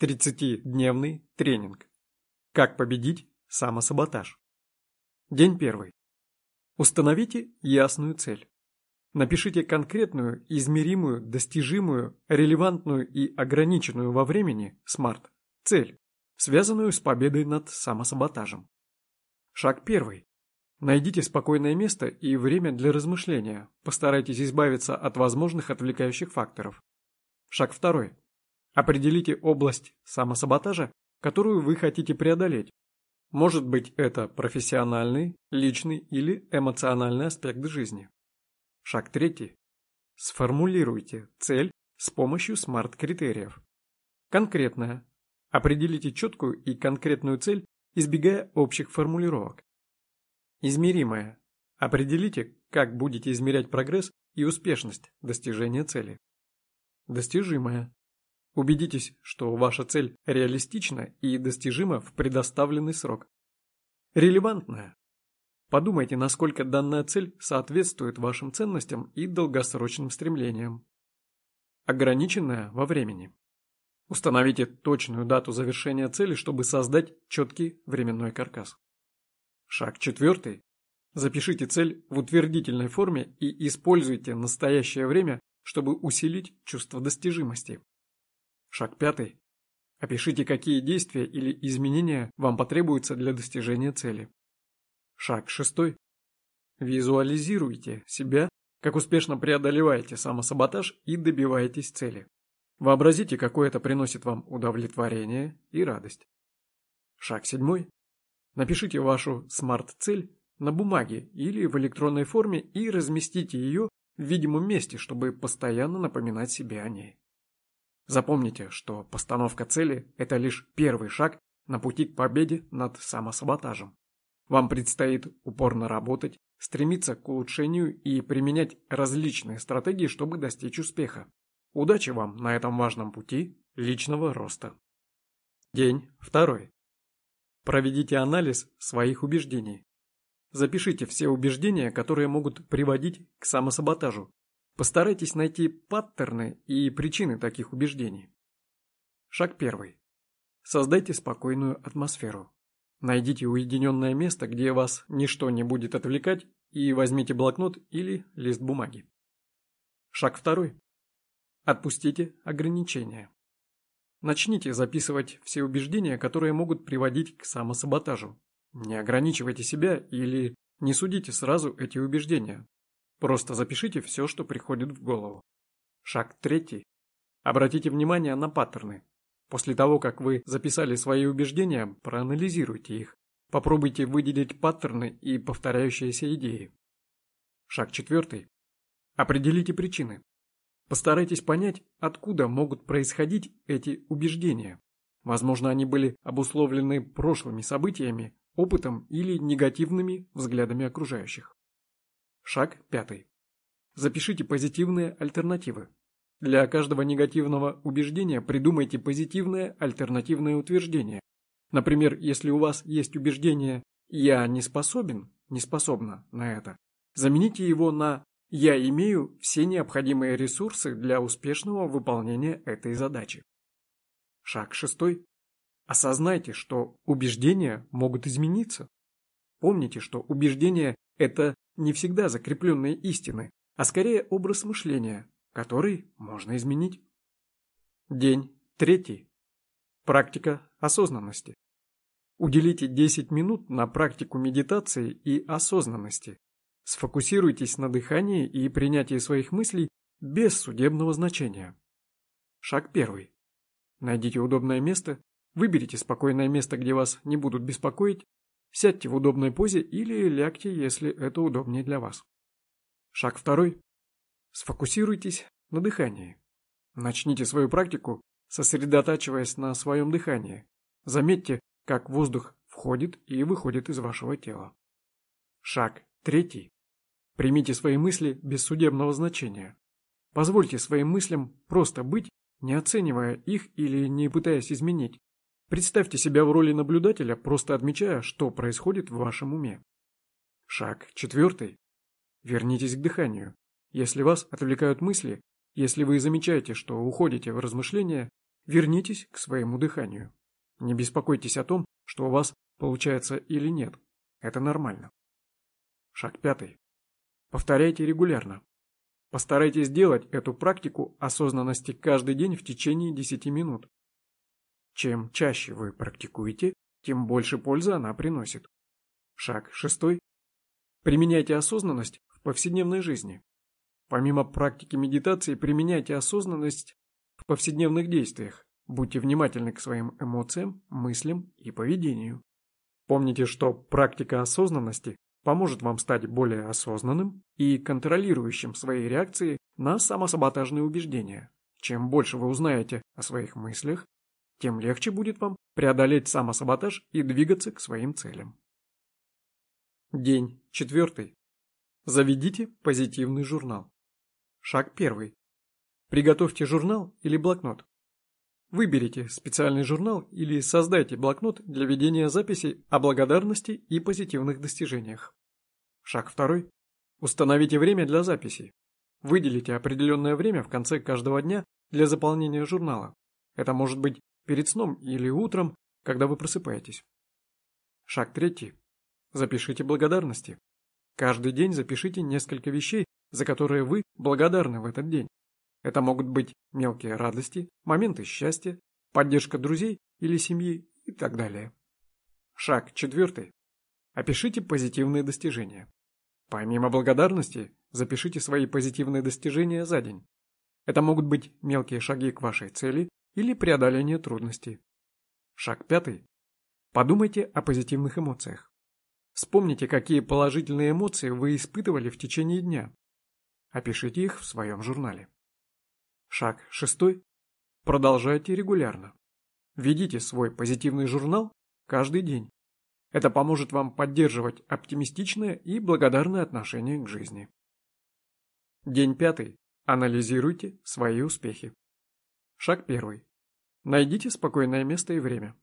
30-дневный тренинг. Как победить самосаботаж. День первый. Установите ясную цель. Напишите конкретную, измеримую, достижимую, релевантную и ограниченную во времени смарт цель, связанную с победой над самосаботажем. Шаг первый. Найдите спокойное место и время для размышления. Постарайтесь избавиться от возможных отвлекающих факторов. Шаг второй. Определите область самосаботажа, которую вы хотите преодолеть. Может быть это профессиональный, личный или эмоциональный аспект жизни. Шаг третий. Сформулируйте цель с помощью смарт-критериев. Конкретная. Определите четкую и конкретную цель, избегая общих формулировок. Измеримая. Определите, как будете измерять прогресс и успешность достижения цели. Достижимая. Убедитесь, что ваша цель реалистична и достижима в предоставленный срок. Релевантная. Подумайте, насколько данная цель соответствует вашим ценностям и долгосрочным стремлениям. Ограниченная во времени. Установите точную дату завершения цели, чтобы создать четкий временной каркас. Шаг четвертый. Запишите цель в утвердительной форме и используйте настоящее время, чтобы усилить чувство достижимости. Шаг пятый. Опишите, какие действия или изменения вам потребуются для достижения цели. Шаг шестой. Визуализируйте себя, как успешно преодолеваете самосаботаж и добиваетесь цели. Вообразите, какое это приносит вам удовлетворение и радость. Шаг седьмой. Напишите вашу смарт-цель на бумаге или в электронной форме и разместите ее в видимом месте, чтобы постоянно напоминать себе о ней. Запомните, что постановка цели – это лишь первый шаг на пути к победе над самосаботажем. Вам предстоит упорно работать, стремиться к улучшению и применять различные стратегии, чтобы достичь успеха. Удачи вам на этом важном пути личного роста. День второй. Проведите анализ своих убеждений. Запишите все убеждения, которые могут приводить к самосаботажу. Постарайтесь найти паттерны и причины таких убеждений. Шаг первый. Создайте спокойную атмосферу. Найдите уединенное место, где вас ничто не будет отвлекать, и возьмите блокнот или лист бумаги. Шаг второй. Отпустите ограничения. Начните записывать все убеждения, которые могут приводить к самосаботажу. Не ограничивайте себя или не судите сразу эти убеждения. Просто запишите все, что приходит в голову. Шаг третий. Обратите внимание на паттерны. После того, как вы записали свои убеждения, проанализируйте их. Попробуйте выделить паттерны и повторяющиеся идеи. Шаг четвертый. Определите причины. Постарайтесь понять, откуда могут происходить эти убеждения. Возможно, они были обусловлены прошлыми событиями, опытом или негативными взглядами окружающих. Шаг пятый. Запишите позитивные альтернативы. Для каждого негативного убеждения придумайте позитивное альтернативное утверждение. Например, если у вас есть убеждение «я не способен», не способна на это, замените его на я имею все необходимые ресурсы для успешного выполнения этой задачи. Шаг шестой. Осознайте, что убеждения могут измениться. Помните, что убеждения – это не всегда закрепленные истины, а скорее образ мышления, который можно изменить. День третий. Практика осознанности. Уделите 10 минут на практику медитации и осознанности. Сфокусируйтесь на дыхании и принятии своих мыслей без судебного значения. Шаг первый. Найдите удобное место, выберите спокойное место, где вас не будут беспокоить, сядьте в удобной позе или лягте, если это удобнее для вас. Шаг второй. Сфокусируйтесь на дыхании. Начните свою практику, сосредотачиваясь на своем дыхании. Заметьте, как воздух входит и выходит из вашего тела. Шаг третий. Примите свои мысли без судебного значения. Позвольте своим мыслям просто быть, не оценивая их или не пытаясь изменить. Представьте себя в роли наблюдателя, просто отмечая, что происходит в вашем уме. Шаг четвертый. Вернитесь к дыханию. Если вас отвлекают мысли, если вы замечаете, что уходите в размышления, вернитесь к своему дыханию. Не беспокойтесь о том, что у вас получается или нет. Это нормально. Шаг пятый. Повторяйте регулярно. Постарайтесь сделать эту практику осознанности каждый день в течение 10 минут. Чем чаще вы практикуете, тем больше пользы она приносит. Шаг шестой. Применяйте осознанность в повседневной жизни. Помимо практики медитации, применяйте осознанность в повседневных действиях. Будьте внимательны к своим эмоциям, мыслям и поведению. Помните, что практика осознанности поможет вам стать более осознанным и контролирующим свои реакции на самосаботажные убеждения. Чем больше вы узнаете о своих мыслях, тем легче будет вам преодолеть самосаботаж и двигаться к своим целям. День четвертый. Заведите позитивный журнал. Шаг первый. Приготовьте журнал или блокнот. Выберите специальный журнал или создайте блокнот для ведения записей о благодарности и позитивных достижениях. Шаг второй. Установите время для записей. Выделите определенное время в конце каждого дня для заполнения журнала. Это может быть перед сном или утром, когда вы просыпаетесь. Шаг третий. Запишите благодарности. Каждый день запишите несколько вещей, за которые вы благодарны в этот день. Это могут быть мелкие радости, моменты счастья, поддержка друзей или семьи и так далее. Шаг четвертый. Опишите позитивные достижения. Помимо благодарности, запишите свои позитивные достижения за день. Это могут быть мелкие шаги к вашей цели или преодоление трудностей. Шаг пятый. Подумайте о позитивных эмоциях. Вспомните, какие положительные эмоции вы испытывали в течение дня. Опишите их в своем журнале. Шаг шестой. Продолжайте регулярно. Ведите свой позитивный журнал каждый день. Это поможет вам поддерживать оптимистичное и благодарное отношение к жизни. День пятый. Анализируйте свои успехи. Шаг первый. Найдите спокойное место и время.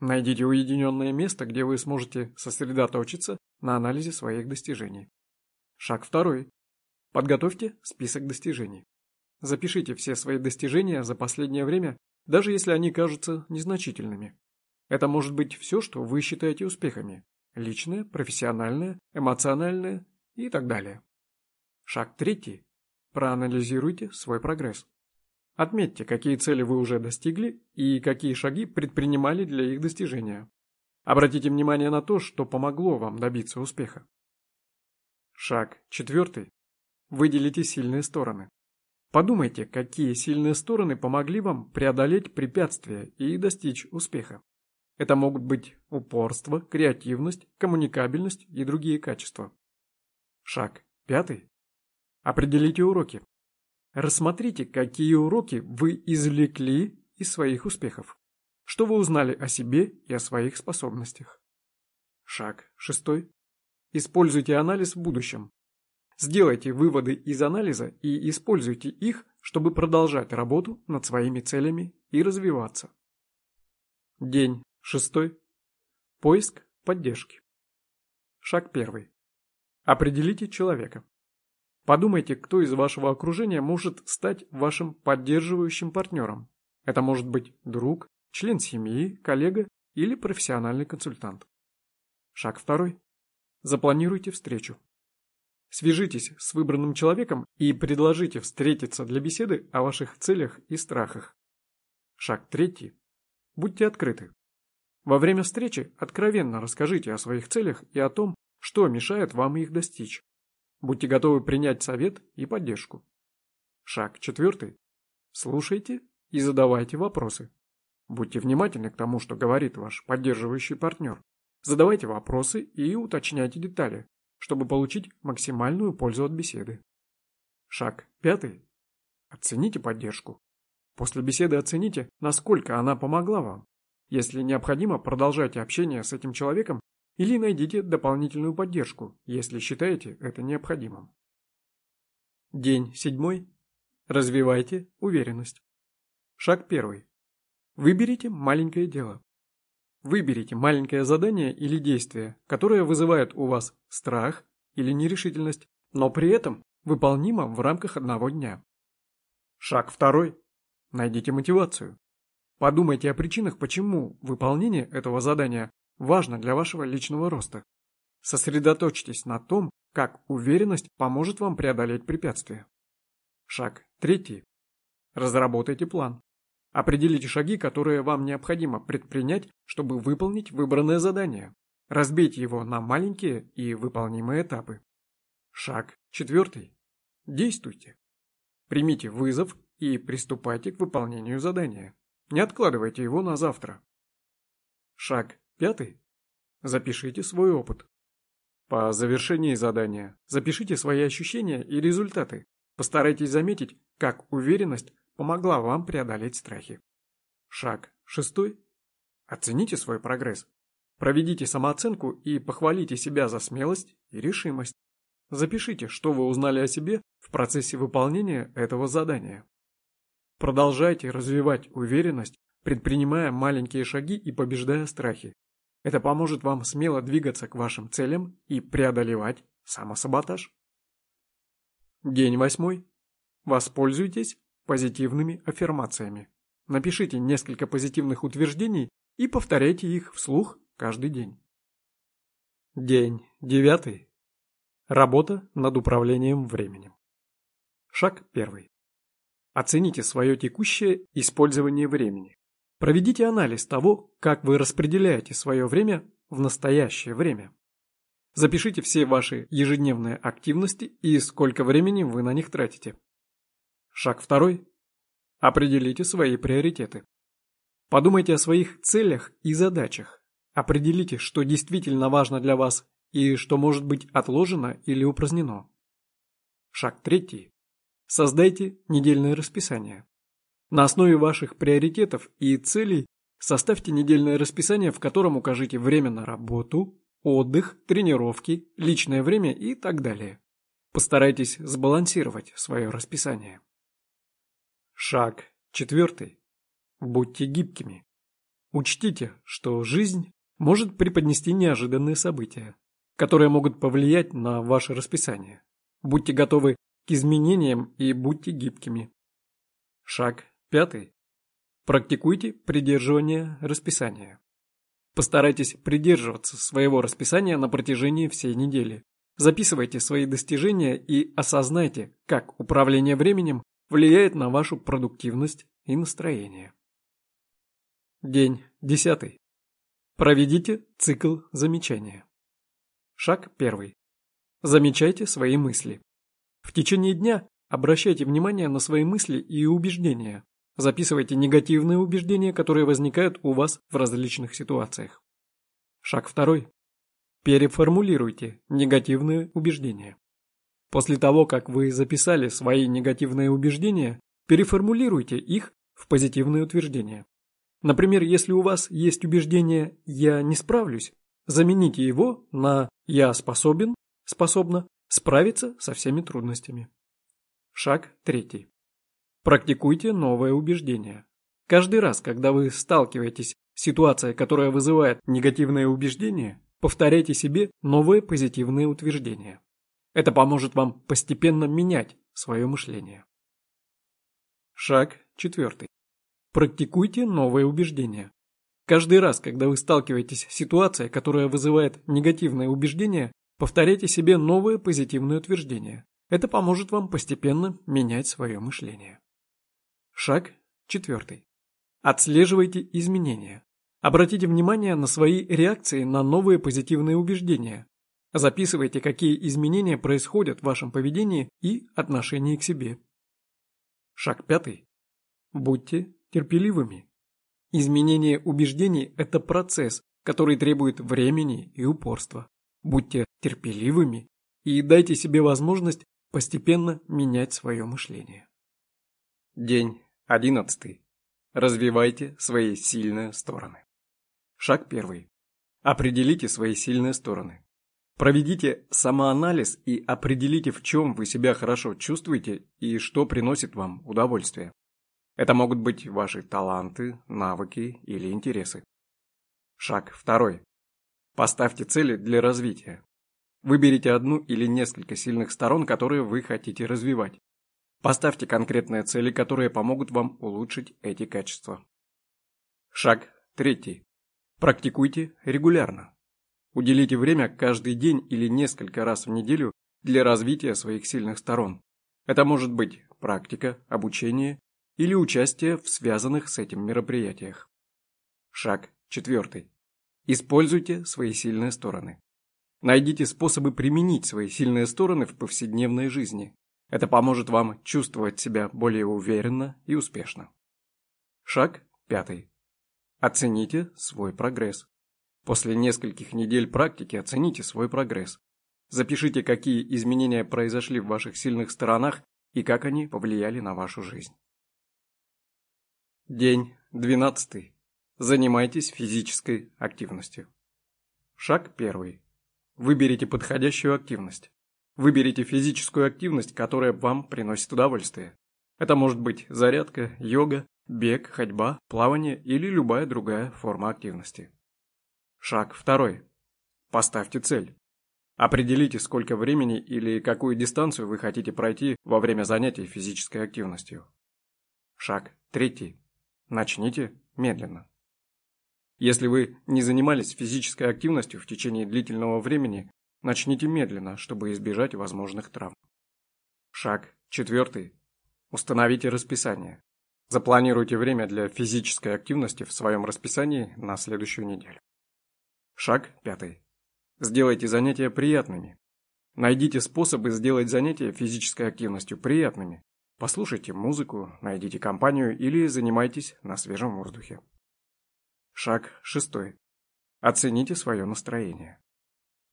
Найдите уединенное место, где вы сможете сосредоточиться на анализе своих достижений. Шаг второй. Подготовьте список достижений. Запишите все свои достижения за последнее время, даже если они кажутся незначительными. Это может быть все, что вы считаете успехами. Личное, профессиональное, эмоциональное и так далее. Шаг третий. Проанализируйте свой прогресс. Отметьте, какие цели вы уже достигли и какие шаги предпринимали для их достижения. Обратите внимание на то, что помогло вам добиться успеха. Шаг четвертый. Выделите сильные стороны. Подумайте, какие сильные стороны помогли вам преодолеть препятствия и достичь успеха. Это могут быть упорство, креативность, коммуникабельность и другие качества. Шаг пятый. Определите уроки. Рассмотрите, какие уроки вы извлекли из своих успехов. Что вы узнали о себе и о своих способностях. Шаг шестой. Используйте анализ в будущем. Сделайте выводы из анализа и используйте их, чтобы продолжать работу над своими целями и развиваться. День Шестой. Поиск поддержки. Шаг первый. Определите человека. Подумайте, кто из вашего окружения может стать вашим поддерживающим партнером. Это может быть друг, член семьи, коллега или профессиональный консультант. Шаг второй. Запланируйте встречу. Свяжитесь с выбранным человеком и предложите встретиться для беседы о ваших целях и страхах. Шаг третий. Будьте открыты. Во время встречи откровенно расскажите о своих целях и о том, что мешает вам их достичь. Будьте готовы принять совет и поддержку. Шаг четвертый. Слушайте и задавайте вопросы. Будьте внимательны к тому, что говорит ваш поддерживающий партнер. Задавайте вопросы и уточняйте детали, чтобы получить максимальную пользу от беседы. Шаг пятый. Оцените поддержку. После беседы оцените, насколько она помогла вам. Если необходимо, продолжайте общение с этим человеком или найдите дополнительную поддержку, если считаете это необходимым. День седьмой. Развивайте уверенность. Шаг первый. Выберите маленькое дело. Выберите маленькое задание или действие, которое вызывает у вас страх или нерешительность, но при этом выполнимо в рамках одного дня. Шаг второй. Найдите мотивацию. Подумайте о причинах, почему выполнение этого задания важно для вашего личного роста. Сосредоточьтесь на том, как уверенность поможет вам преодолеть препятствия. Шаг третий. Разработайте план. Определите шаги, которые вам необходимо предпринять, чтобы выполнить выбранное задание. Разбейте его на маленькие и выполнимые этапы. Шаг четвертый. Действуйте. Примите вызов и приступайте к выполнению задания. Не откладывайте его на завтра. Шаг пятый. Запишите свой опыт. По завершении задания запишите свои ощущения и результаты. Постарайтесь заметить, как уверенность помогла вам преодолеть страхи. Шаг шестой. Оцените свой прогресс. Проведите самооценку и похвалите себя за смелость и решимость. Запишите, что вы узнали о себе в процессе выполнения этого задания. Продолжайте развивать уверенность, предпринимая маленькие шаги и побеждая страхи. Это поможет вам смело двигаться к вашим целям и преодолевать самосаботаж. День восьмой. Воспользуйтесь позитивными аффирмациями. Напишите несколько позитивных утверждений и повторяйте их вслух каждый день. День девятый. Работа над управлением временем. Шаг первый. Оцените свое текущее использование времени. Проведите анализ того, как вы распределяете свое время в настоящее время. Запишите все ваши ежедневные активности и сколько времени вы на них тратите. Шаг второй. Определите свои приоритеты. Подумайте о своих целях и задачах. Определите, что действительно важно для вас и что может быть отложено или упразднено. Шаг третий. Создайте недельное расписание. На основе ваших приоритетов и целей составьте недельное расписание, в котором укажите время на работу, отдых, тренировки, личное время и так далее. Постарайтесь сбалансировать свое расписание. Шаг четвертый. Будьте гибкими. Учтите, что жизнь может преподнести неожиданные события, которые могут повлиять на ваше расписание. Будьте готовы к изменениям и будьте гибкими. Шаг пятый. Практикуйте придерживание расписания. Постарайтесь придерживаться своего расписания на протяжении всей недели. Записывайте свои достижения и осознайте, как управление временем влияет на вашу продуктивность и настроение. День десятый. Проведите цикл замечания. Шаг первый. Замечайте свои мысли. В течение дня обращайте внимание на свои мысли и убеждения. Записывайте негативные убеждения, которые возникают у вас в различных ситуациях. Шаг второй. Переформулируйте негативные убеждения. После того, как вы записали свои негативные убеждения, переформулируйте их в позитивные утверждения. Например, если у вас есть убеждение «я не справлюсь», замените его на «я способен», «способна» Справиться со всеми трудностями. Шаг третий. Практикуйте новое убеждение. Каждый раз, когда вы сталкиваетесь с ситуацией, которая вызывает негативное убеждение, повторяйте себе новые позитивные утверждения. Это поможет вам постепенно менять свое мышление. Шаг четвертый. Практикуйте новые убеждения. Каждый раз, когда вы сталкиваетесь с ситуацией, которая вызывает негативное убеждение, Повторяйте себе новые позитивные утверждения. Это поможет вам постепенно менять свое мышление. Шаг четвертый. Отслеживайте изменения. Обратите внимание на свои реакции на новые позитивные убеждения. Записывайте, какие изменения происходят в вашем поведении и отношении к себе. Шаг пятый. Будьте терпеливыми. Изменение убеждений – это процесс, который требует времени и упорства. Будьте терпеливыми и дайте себе возможность постепенно менять свое мышление. День одиннадцатый. Развивайте свои сильные стороны. Шаг первый. Определите свои сильные стороны. Проведите самоанализ и определите, в чем вы себя хорошо чувствуете и что приносит вам удовольствие. Это могут быть ваши таланты, навыки или интересы. Шаг второй. Поставьте цели для развития. Выберите одну или несколько сильных сторон, которые вы хотите развивать. Поставьте конкретные цели, которые помогут вам улучшить эти качества. Шаг третий. Практикуйте регулярно. Уделите время каждый день или несколько раз в неделю для развития своих сильных сторон. Это может быть практика, обучение или участие в связанных с этим мероприятиях. Шаг четвертый. Используйте свои сильные стороны. Найдите способы применить свои сильные стороны в повседневной жизни. Это поможет вам чувствовать себя более уверенно и успешно. Шаг пятый. Оцените свой прогресс. После нескольких недель практики оцените свой прогресс. Запишите, какие изменения произошли в ваших сильных сторонах и как они повлияли на вашу жизнь. День 12. Занимайтесь физической активностью. Шаг 1. Выберите подходящую активность. Выберите физическую активность, которая вам приносит удовольствие. Это может быть зарядка, йога, бег, ходьба, плавание или любая другая форма активности. Шаг второй. Поставьте цель. Определите, сколько времени или какую дистанцию вы хотите пройти во время занятий физической активностью. Шаг третий. Начните медленно. Если вы не занимались физической активностью в течение длительного времени, начните медленно, чтобы избежать возможных травм. Шаг четвертый. Установите расписание. Запланируйте время для физической активности в своем расписании на следующую неделю. Шаг пятый. Сделайте занятия приятными. Найдите способы сделать занятия физической активностью приятными. Послушайте музыку, найдите компанию или занимайтесь на свежем воздухе. Шаг шестой. Оцените свое настроение.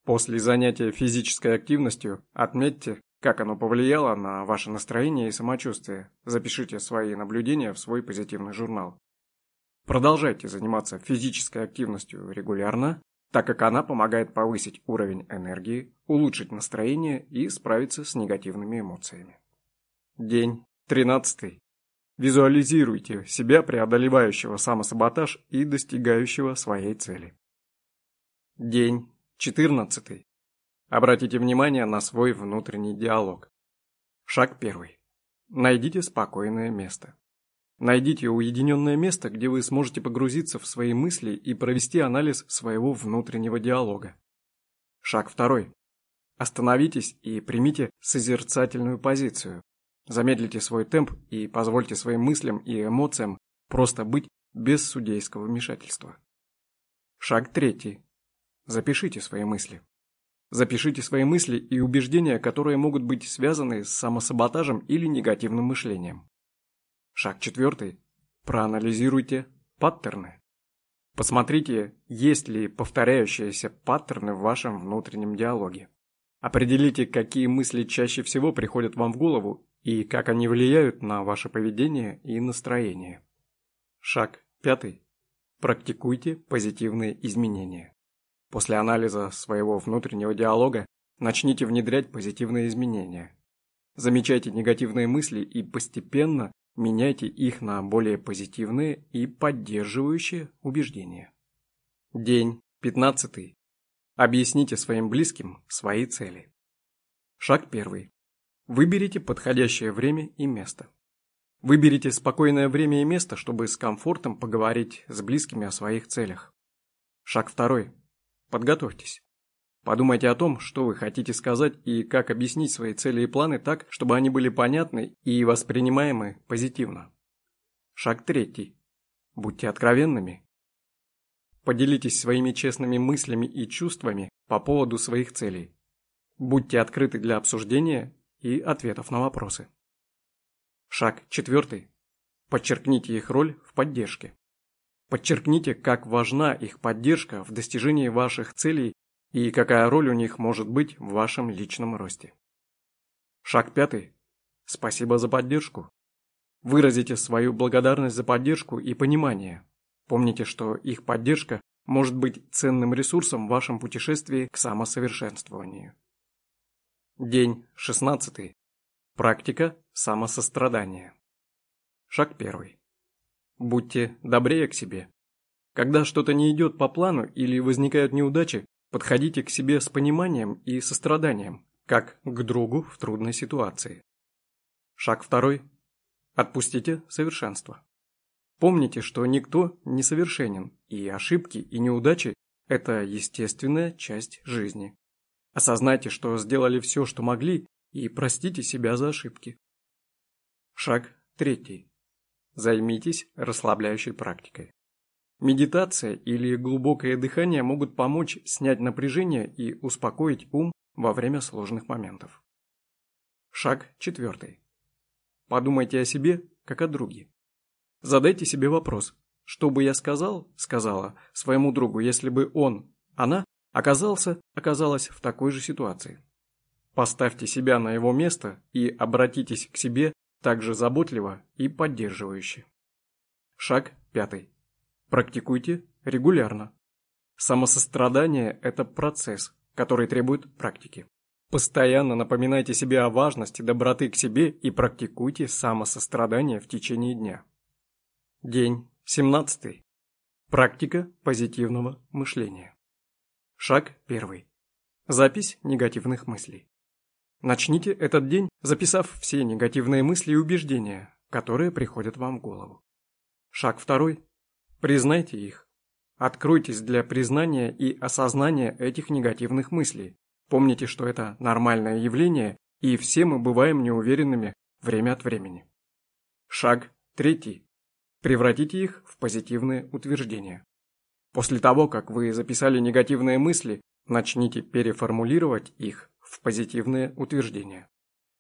После занятия физической активностью отметьте, как оно повлияло на ваше настроение и самочувствие. Запишите свои наблюдения в свой позитивный журнал. Продолжайте заниматься физической активностью регулярно, так как она помогает повысить уровень энергии, улучшить настроение и справиться с негативными эмоциями. День 13. Визуализируйте себя преодолевающего самосаботаж и достигающего своей цели. День 14. Обратите внимание на свой внутренний диалог. Шаг 1. Найдите спокойное место. Найдите уединенное место, где вы сможете погрузиться в свои мысли и провести анализ своего внутреннего диалога. Шаг 2. Остановитесь и примите созерцательную позицию. Замедлите свой темп и позвольте своим мыслям и эмоциям просто быть без судейского вмешательства. Шаг третий. Запишите свои мысли. Запишите свои мысли и убеждения, которые могут быть связаны с самосаботажем или негативным мышлением. Шаг четвертый. Проанализируйте паттерны. Посмотрите, есть ли повторяющиеся паттерны в вашем внутреннем диалоге. Определите, какие мысли чаще всего приходят вам в голову и как они влияют на ваше поведение и настроение. Шаг пятый. Практикуйте позитивные изменения. После анализа своего внутреннего диалога начните внедрять позитивные изменения. Замечайте негативные мысли и постепенно меняйте их на более позитивные и поддерживающие убеждения. День 15. Объясните своим близким свои цели. Шаг первый. Выберите подходящее время и место. Выберите спокойное время и место, чтобы с комфортом поговорить с близкими о своих целях. Шаг второй. Подготовьтесь. Подумайте о том, что вы хотите сказать и как объяснить свои цели и планы так, чтобы они были понятны и воспринимаемы позитивно. Шаг третий. Будьте откровенными. Поделитесь своими честными мыслями и чувствами по поводу своих целей. Будьте открыты для обсуждения и ответов на вопросы. Шаг четвертый. Подчеркните их роль в поддержке. Подчеркните, как важна их поддержка в достижении ваших целей и какая роль у них может быть в вашем личном росте. Шаг пятый. Спасибо за поддержку. Выразите свою благодарность за поддержку и понимание. Помните, что их поддержка может быть ценным ресурсом в вашем путешествии к самосовершенствованию. День 16. Практика самосострадания. Шаг первый. Будьте добрее к себе. Когда что-то не идет по плану или возникают неудачи, подходите к себе с пониманием и состраданием, как к другу в трудной ситуации. Шаг второй. Отпустите совершенство. Помните, что никто не совершенен, и ошибки и неудачи – это естественная часть жизни. Осознайте, что сделали все, что могли, и простите себя за ошибки. Шаг третий. Займитесь расслабляющей практикой. Медитация или глубокое дыхание могут помочь снять напряжение и успокоить ум во время сложных моментов. Шаг четвертый. Подумайте о себе, как о друге. Задайте себе вопрос, что бы я сказал, сказала своему другу, если бы он, она, оказался, оказалась в такой же ситуации. Поставьте себя на его место и обратитесь к себе также заботливо и поддерживающе. Шаг пятый. Практикуйте регулярно. Самосострадание – это процесс, который требует практики. Постоянно напоминайте себе о важности доброты к себе и практикуйте самосострадание в течение дня. День 17. Практика позитивного мышления. Шаг 1. Запись негативных мыслей. Начните этот день, записав все негативные мысли и убеждения, которые приходят вам в голову. Шаг второй. Признайте их. Откройтесь для признания и осознания этих негативных мыслей. Помните, что это нормальное явление, и все мы бываем неуверенными время от времени. Шаг третий. Превратите их в позитивные утверждения. После того, как вы записали негативные мысли, начните переформулировать их в позитивные утверждения.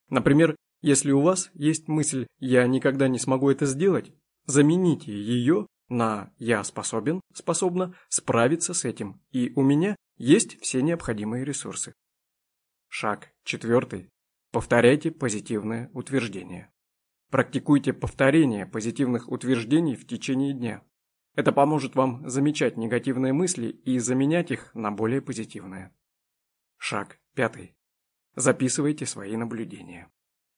Например, если у вас есть мысль «я никогда не смогу это сделать», замените ее на «я способен, способна справиться с этим, и у меня есть все необходимые ресурсы». Шаг четвертый. Повторяйте позитивное утверждение. Практикуйте повторение позитивных утверждений в течение дня. Это поможет вам замечать негативные мысли и заменять их на более позитивные. Шаг пятый. Записывайте свои наблюдения.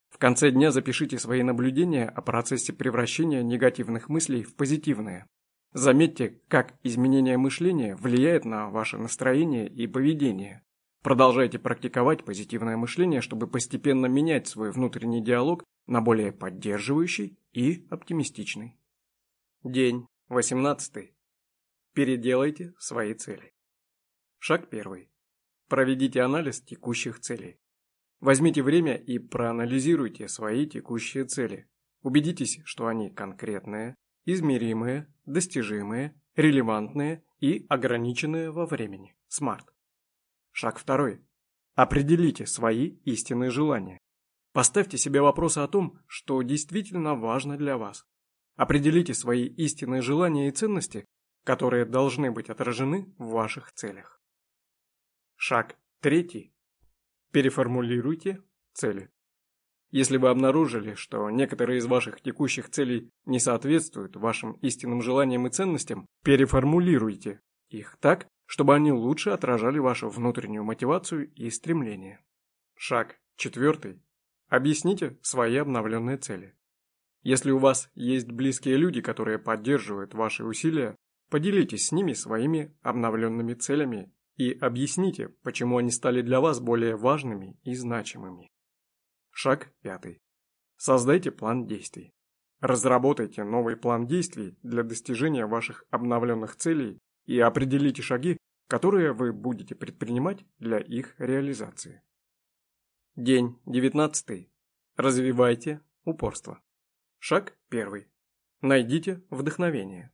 В конце дня запишите свои наблюдения о процессе превращения негативных мыслей в позитивные. Заметьте, как изменение мышления влияет на ваше настроение и поведение. Продолжайте практиковать позитивное мышление, чтобы постепенно менять свой внутренний диалог на более поддерживающий и оптимистичный. День 18. Переделайте свои цели. Шаг 1. Проведите анализ текущих целей. Возьмите время и проанализируйте свои текущие цели. Убедитесь, что они конкретные, измеримые, достижимые, релевантные и ограниченные во времени. Смарт. Шаг второй. Определите свои истинные желания. Поставьте себе вопросы о том, что действительно важно для вас. Определите свои истинные желания и ценности, которые должны быть отражены в ваших целях. Шаг третий. Переформулируйте цели. Если вы обнаружили, что некоторые из ваших текущих целей не соответствуют вашим истинным желаниям и ценностям, переформулируйте их так, чтобы они лучше отражали вашу внутреннюю мотивацию и стремления. Шаг четвертый. Объясните свои обновленные цели. Если у вас есть близкие люди, которые поддерживают ваши усилия, поделитесь с ними своими обновленными целями и объясните, почему они стали для вас более важными и значимыми. Шаг пятый. Создайте план действий. Разработайте новый план действий для достижения ваших обновленных целей и определите шаги, которые вы будете предпринимать для их реализации. День 19. Развивайте упорство. Шаг 1. Найдите вдохновение.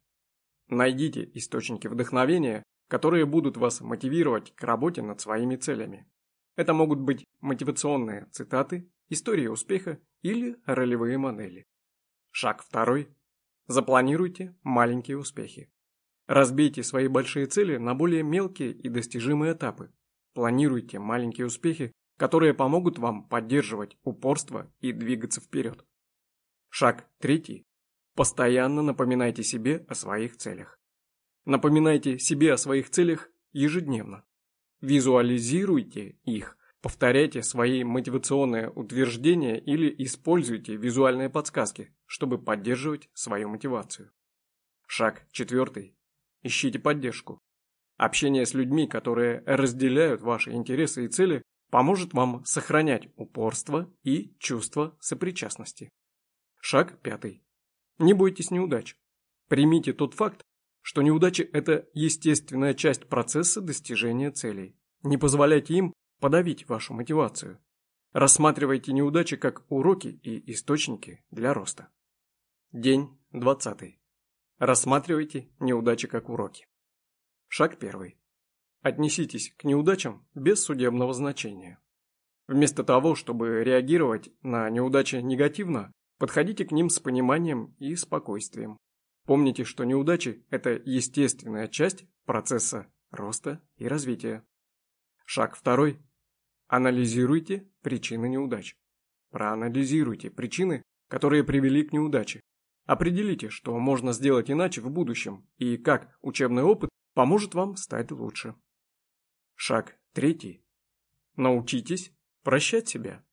Найдите источники вдохновения которые будут вас мотивировать к работе над своими целями. Это могут быть мотивационные цитаты, истории успеха или ролевые модели. Шаг второй. Запланируйте маленькие успехи. Разбейте свои большие цели на более мелкие и достижимые этапы. Планируйте маленькие успехи, которые помогут вам поддерживать упорство и двигаться вперед. Шаг третий. Постоянно напоминайте себе о своих целях. Напоминайте себе о своих целях ежедневно. Визуализируйте их, повторяйте свои мотивационные утверждения или используйте визуальные подсказки, чтобы поддерживать свою мотивацию. Шаг четвертый. Ищите поддержку. Общение с людьми, которые разделяют ваши интересы и цели, поможет вам сохранять упорство и чувство сопричастности. Шаг пятый. Не бойтесь неудач. Примите тот факт, что неудачи – это естественная часть процесса достижения целей. Не позволяйте им подавить вашу мотивацию. Рассматривайте неудачи как уроки и источники для роста. День 20. Рассматривайте неудачи как уроки. Шаг 1. Отнеситесь к неудачам без судебного значения. Вместо того, чтобы реагировать на неудачи негативно, подходите к ним с пониманием и спокойствием. Помните, что неудачи – это естественная часть процесса роста и развития. Шаг второй. Анализируйте причины неудач. Проанализируйте причины, которые привели к неудаче. Определите, что можно сделать иначе в будущем и как учебный опыт поможет вам стать лучше. Шаг третий. Научитесь прощать себя.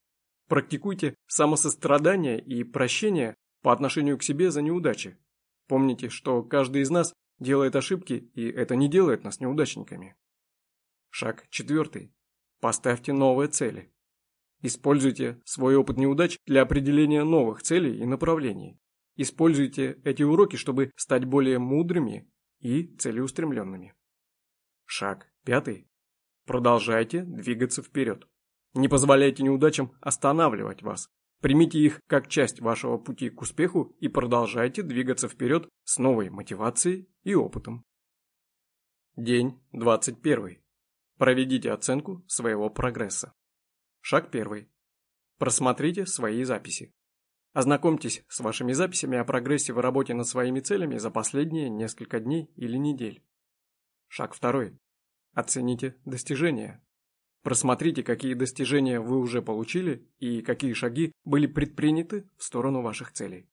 Практикуйте самосострадание и прощение по отношению к себе за неудачи. Помните, что каждый из нас делает ошибки, и это не делает нас неудачниками. Шаг четвертый. Поставьте новые цели. Используйте свой опыт неудач для определения новых целей и направлений. Используйте эти уроки, чтобы стать более мудрыми и целеустремленными. Шаг пятый. Продолжайте двигаться вперед. Не позволяйте неудачам останавливать вас. Примите их как часть вашего пути к успеху и продолжайте двигаться вперед с новой мотивацией и опытом. День 21. Проведите оценку своего прогресса. Шаг 1. Просмотрите свои записи. Ознакомьтесь с вашими записями о прогрессе в работе над своими целями за последние несколько дней или недель. Шаг 2. Оцените достижения. Просмотрите, какие достижения вы уже получили и какие шаги были предприняты в сторону ваших целей.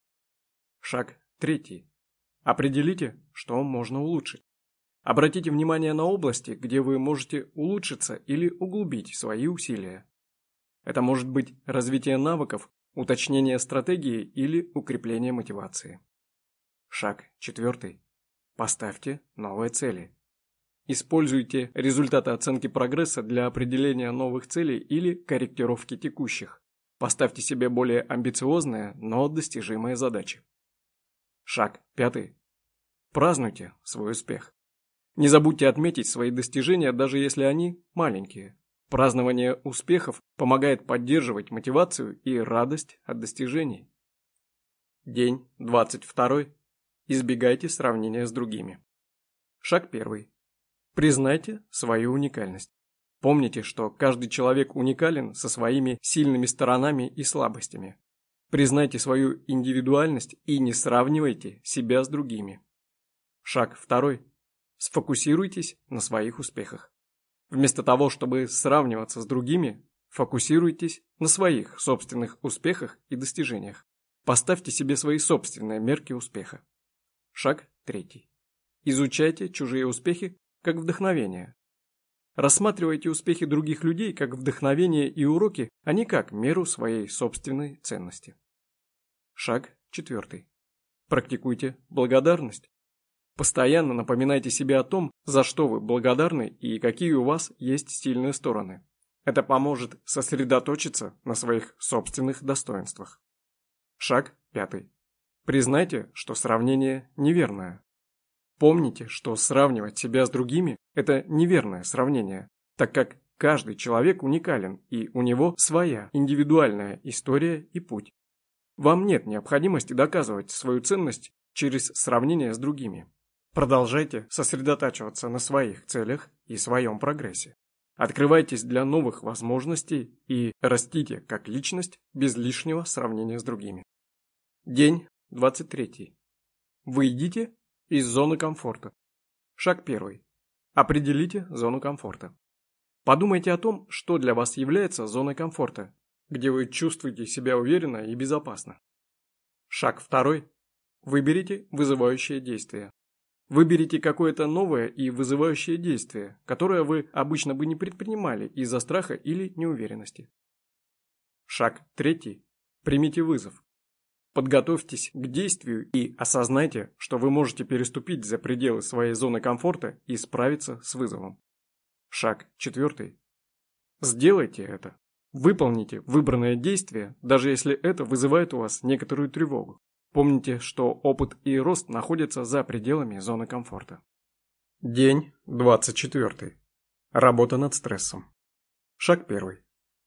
Шаг 3. Определите, что можно улучшить. Обратите внимание на области, где вы можете улучшиться или углубить свои усилия. Это может быть развитие навыков, уточнение стратегии или укрепление мотивации. Шаг четвертый. Поставьте новые цели. Используйте результаты оценки прогресса для определения новых целей или корректировки текущих. Поставьте себе более амбициозные, но достижимые задачи. Шаг пятый. Празднуйте свой успех. Не забудьте отметить свои достижения, даже если они маленькие. Празднование успехов помогает поддерживать мотивацию и радость от достижений. День 22. Избегайте сравнения с другими. Шаг 1. Признайте свою уникальность. Помните, что каждый человек уникален со своими сильными сторонами и слабостями. Признайте свою индивидуальность и не сравнивайте себя с другими. Шаг 2. Сфокусируйтесь на своих успехах. Вместо того, чтобы сравниваться с другими, фокусируйтесь на своих собственных успехах и достижениях. Поставьте себе свои собственные мерки успеха. Шаг третий. Изучайте чужие успехи как вдохновение. Рассматривайте успехи других людей как вдохновение и уроки, а не как меру своей собственной ценности. Шаг четвертый. Практикуйте благодарность. Постоянно напоминайте себе о том, за что вы благодарны и какие у вас есть сильные стороны. Это поможет сосредоточиться на своих собственных достоинствах. Шаг пятый. Признайте, что сравнение неверное. Помните, что сравнивать себя с другими – это неверное сравнение, так как каждый человек уникален и у него своя индивидуальная история и путь. Вам нет необходимости доказывать свою ценность через сравнение с другими. Продолжайте сосредотачиваться на своих целях и своем прогрессе. Открывайтесь для новых возможностей и растите как личность без лишнего сравнения с другими. День 23. Выйдите из зоны комфорта. Шаг 1. Определите зону комфорта. Подумайте о том, что для вас является зоной комфорта, где вы чувствуете себя уверенно и безопасно. Шаг 2. Выберите вызывающее действие. Выберите какое-то новое и вызывающее действие, которое вы обычно бы не предпринимали из-за страха или неуверенности. Шаг третий. Примите вызов. Подготовьтесь к действию и осознайте, что вы можете переступить за пределы своей зоны комфорта и справиться с вызовом. Шаг четвертый. Сделайте это. Выполните выбранное действие, даже если это вызывает у вас некоторую тревогу. помните, что опыт и рост находятся за пределами зоны комфорта. День 24. Работа над стрессом. Шаг 1.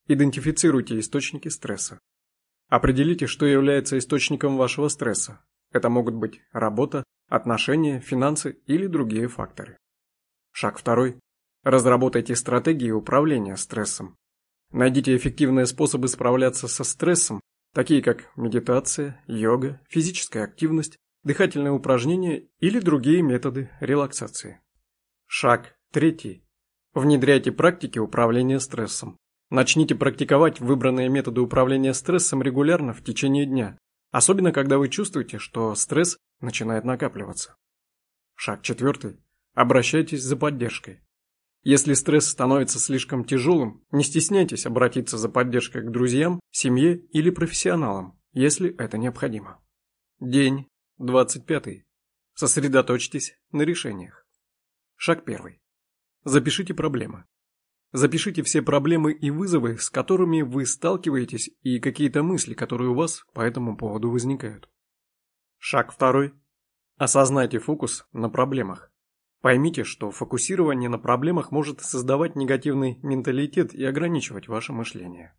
Идентифицируйте источники стресса. Определите, что является источником вашего стресса. Это могут быть работа, отношения, финансы или другие факторы. Шаг 2. Разработайте стратегии управления стрессом. Найдите эффективные способы справляться со стрессом, такие как медитация, йога, физическая активность, дыхательные упражнения или другие методы релаксации. Шаг 3. Внедряйте практики управления стрессом. Начните практиковать выбранные методы управления стрессом регулярно в течение дня, особенно когда вы чувствуете, что стресс начинает накапливаться. Шаг четвертый. Обращайтесь за поддержкой. Если стресс становится слишком тяжелым, не стесняйтесь обратиться за поддержкой к друзьям, семье или профессионалам, если это необходимо. День 25. Сосредоточьтесь на решениях. Шаг первый. Запишите проблемы. Запишите все проблемы и вызовы, с которыми вы сталкиваетесь, и какие-то мысли, которые у вас по этому поводу возникают. Шаг второй. Осознайте фокус на проблемах. Поймите, что фокусирование на проблемах может создавать негативный менталитет и ограничивать ваше мышление.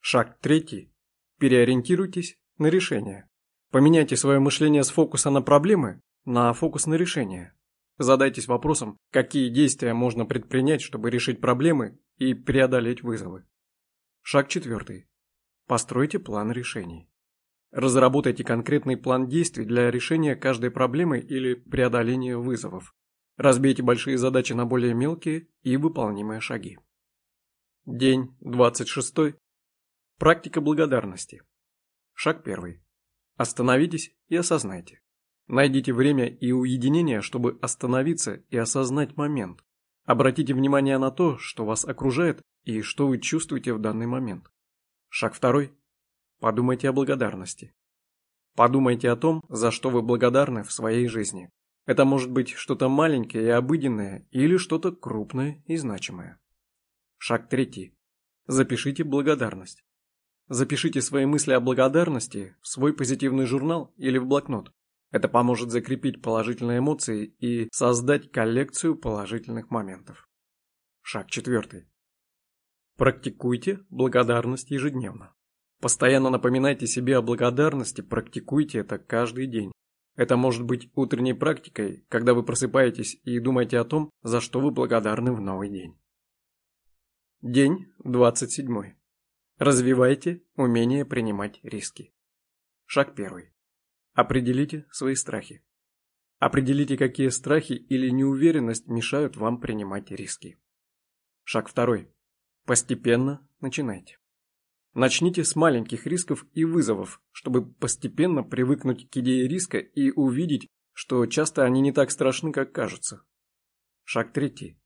Шаг третий. Переориентируйтесь на решение. Поменяйте свое мышление с фокуса на проблемы на фокус на решение. Задайтесь вопросом, какие действия можно предпринять, чтобы решить проблемы и преодолеть вызовы. Шаг четвертый. Постройте план решений. Разработайте конкретный план действий для решения каждой проблемы или преодоления вызовов. Разбейте большие задачи на более мелкие и выполнимые шаги. День 26. Практика благодарности. Шаг первый. Остановитесь и осознайте. Найдите время и уединение, чтобы остановиться и осознать момент. Обратите внимание на то, что вас окружает и что вы чувствуете в данный момент. Шаг второй. Подумайте о благодарности. Подумайте о том, за что вы благодарны в своей жизни. Это может быть что-то маленькое и обыденное или что-то крупное и значимое. Шаг третий. Запишите благодарность. Запишите свои мысли о благодарности в свой позитивный журнал или в блокнот. Это поможет закрепить положительные эмоции и создать коллекцию положительных моментов. Шаг четвертый. Практикуйте благодарность ежедневно. Постоянно напоминайте себе о благодарности, практикуйте это каждый день. Это может быть утренней практикой, когда вы просыпаетесь и думаете о том, за что вы благодарны в новый день. День 27. Развивайте умение принимать риски. Шаг первый. Определите свои страхи. Определите, какие страхи или неуверенность мешают вам принимать риски. Шаг второй. Постепенно начинайте. Начните с маленьких рисков и вызовов, чтобы постепенно привыкнуть к идее риска и увидеть, что часто они не так страшны, как кажутся. Шаг третий.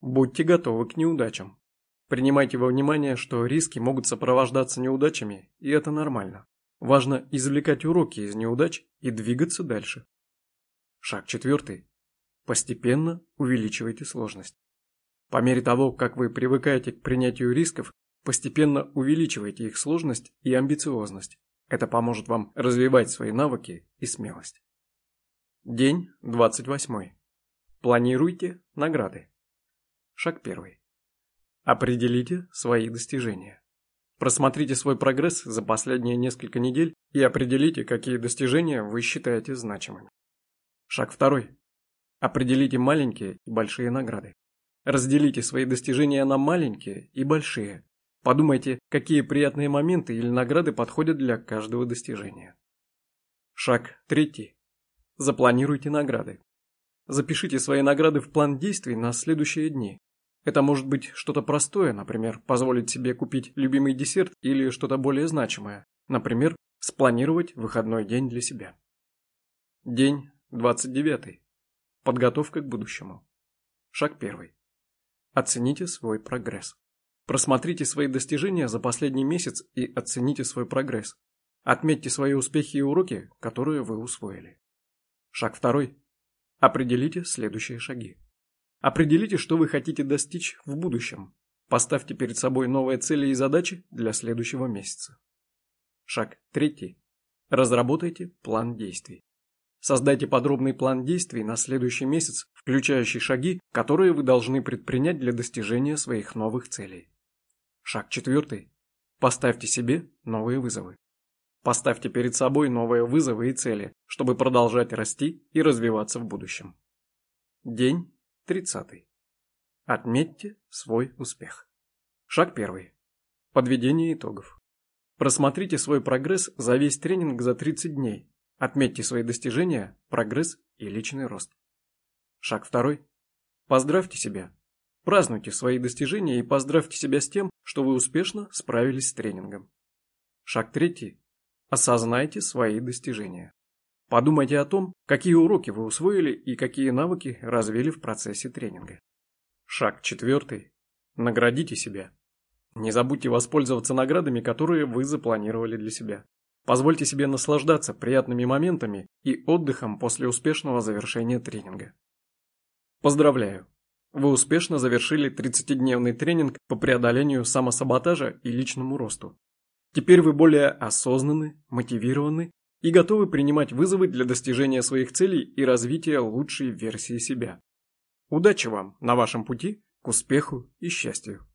Будьте готовы к неудачам. Принимайте во внимание, что риски могут сопровождаться неудачами, и это нормально. Важно извлекать уроки из неудач и двигаться дальше. Шаг четвертый. Постепенно увеличивайте сложность. По мере того, как вы привыкаете к принятию рисков, постепенно увеличивайте их сложность и амбициозность. Это поможет вам развивать свои навыки и смелость. День 28. Планируйте награды. Шаг первый. Определите свои достижения. Просмотрите свой прогресс за последние несколько недель и определите, какие достижения вы считаете значимыми. Шаг второй. Определите маленькие и большие награды. Разделите свои достижения на маленькие и большие. Подумайте, какие приятные моменты или награды подходят для каждого достижения. Шаг третий. Запланируйте награды. Запишите свои награды в план действий на следующие дни. Это может быть что-то простое, например, позволить себе купить любимый десерт или что-то более значимое, например, спланировать выходной день для себя. День 29. Подготовка к будущему. Шаг 1. Оцените свой прогресс. Просмотрите свои достижения за последний месяц и оцените свой прогресс. Отметьте свои успехи и уроки, которые вы усвоили. Шаг 2. Определите следующие шаги. Определите, что вы хотите достичь в будущем. Поставьте перед собой новые цели и задачи для следующего месяца. Шаг третий. Разработайте план действий. Создайте подробный план действий на следующий месяц, включающий шаги, которые вы должны предпринять для достижения своих новых целей. Шаг четвертый. Поставьте себе новые вызовы. Поставьте перед собой новые вызовы и цели, чтобы продолжать расти и развиваться в будущем. День 30. Отметьте свой успех. Шаг первый. Подведение итогов. Просмотрите свой прогресс за весь тренинг за 30 дней. Отметьте свои достижения, прогресс и личный рост. Шаг второй. Поздравьте себя. Празднуйте свои достижения и поздравьте себя с тем, что вы успешно справились с тренингом. Шаг третий. Осознайте свои достижения. Подумайте о том, какие уроки вы усвоили и какие навыки развили в процессе тренинга. Шаг четвертый. Наградите себя. Не забудьте воспользоваться наградами, которые вы запланировали для себя. Позвольте себе наслаждаться приятными моментами и отдыхом после успешного завершения тренинга. Поздравляю! Вы успешно завершили 30-дневный тренинг по преодолению самосаботажа и личному росту. Теперь вы более осознанны, мотивированы и готовы принимать вызовы для достижения своих целей и развития лучшей версии себя. Удачи вам на вашем пути к успеху и счастью!